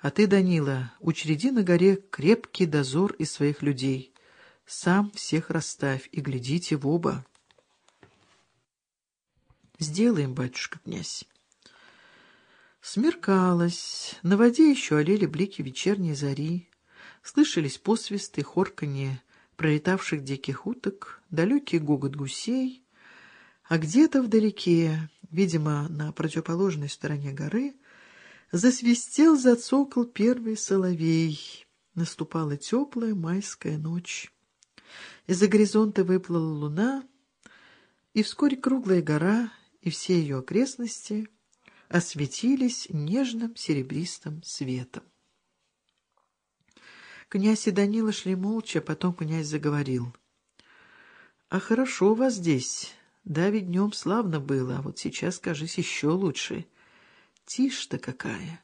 А ты, Данила, учреди на горе крепкий дозор из своих людей. Сам всех расставь и глядите в оба. Сделаем, батюшка князь. Смеркалось, на воде еще олели блики вечерней зари, слышались посвисты, хорканье пролетавших диких уток, далекий гогот гусей, а где-то вдалеке, видимо, на противоположной стороне горы, засвистел, зацокал первый соловей. Наступала теплая майская ночь. Из-за горизонта выплыла луна, и вскоре круглая гора и все ее окрестности осветились нежным серебристым светом. Князь и Данила шли молча, потом князь заговорил. — А хорошо у вас здесь. Да, ведь днем славно было, а вот сейчас, кажись, еще лучше. Тишь-то какая!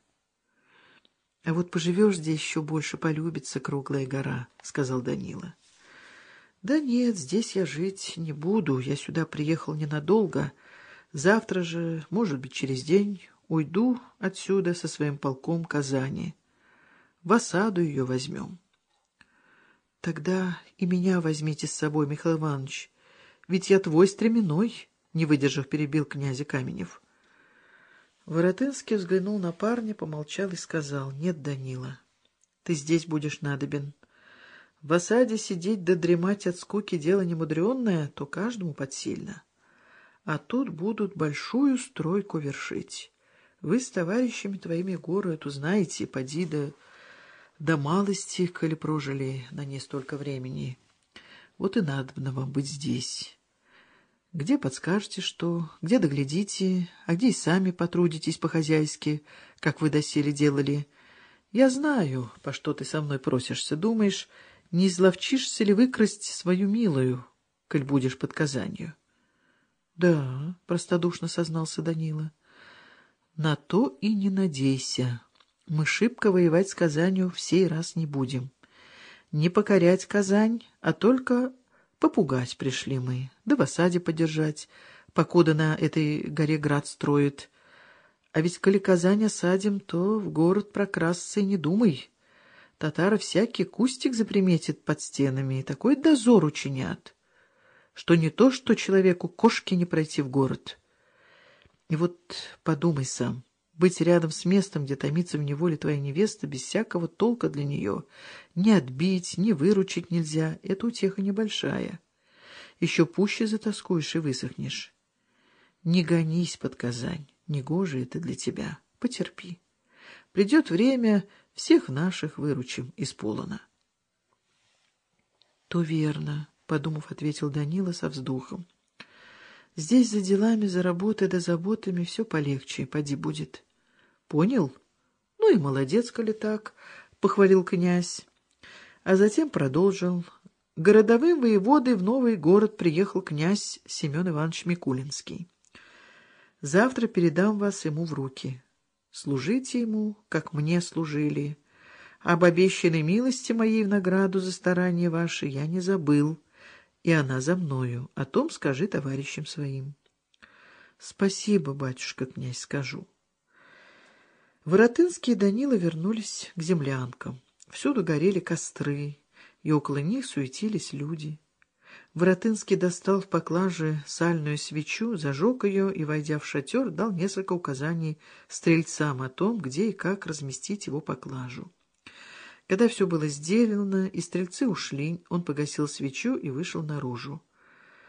— А вот поживешь здесь, еще больше полюбится круглая гора, — сказал Данила. — Да нет, здесь я жить не буду. Я сюда приехал ненадолго. Завтра же, может быть, через день, уйду отсюда со своим полком Казани в осаду ее возьмем. — Тогда и меня возьмите с собой, Михаил Иванович, ведь я твой стременной, — не выдержав, перебил князя Каменев. Воротынский взглянул на парня, помолчал и сказал, — Нет, Данила, ты здесь будешь надобен. В осаде сидеть да дремать от скуки дело немудренное, то каждому подсильно. А тут будут большую стройку вершить. Вы с товарищами твоими гору эту знаете, поди да до малости, коли прожили на ней столько времени. Вот и надо вам быть здесь. Где подскажете что, где доглядите, а где и сами потрудитесь по-хозяйски, как вы доселе делали. Я знаю, по что ты со мной просишься. Думаешь, не изловчишься ли выкрасть свою милую, коль будешь под Казанью? — Да, — простодушно сознался Данила. — На то и не надейся. Мы шибко воевать с Казанью в сей раз не будем. Не покорять Казань, а только попугать пришли мы, да в осаде подержать, покуда на этой горе град строит. А ведь коли Казань осадим, то в город прокрасться и не думай. Татары всякий кустик заприметит под стенами, и такой дозор учинят, что не то, что человеку кошки не пройти в город. И вот подумай сам. Быть рядом с местом, где томится в неволе твоя невеста, без всякого толка для нее. Ни отбить, ни выручить нельзя. Это утеха небольшая. Еще пуще затаскуешь и высохнешь. Не гонись под Казань. Негоже это для тебя. Потерпи. Придет время, всех наших выручим из Полона. — То верно, — подумав, ответил Данила со вздохом. Здесь за делами, за работой да заботами все полегче, поди будет. Понял? Ну и молодец, коли так, — похвалил князь. А затем продолжил. Городовым воеводой в новый город приехал князь Семен Иванович Микулинский. Завтра передам вас ему в руки. Служите ему, как мне служили. Об обещанной милости моей в награду за старания ваши я не забыл и она за мною. О том скажи товарищам своим. — Спасибо, батюшка, князь, скажу. Воротынские Данила вернулись к землянкам. Всюду горели костры, и около них суетились люди. Воротынский достал в поклаже сальную свечу, зажег ее и, войдя в шатер, дал несколько указаний стрельцам о том, где и как разместить его поклажу. Когда все было сделано и стрельцы ушли, он погасил свечу и вышел наружу.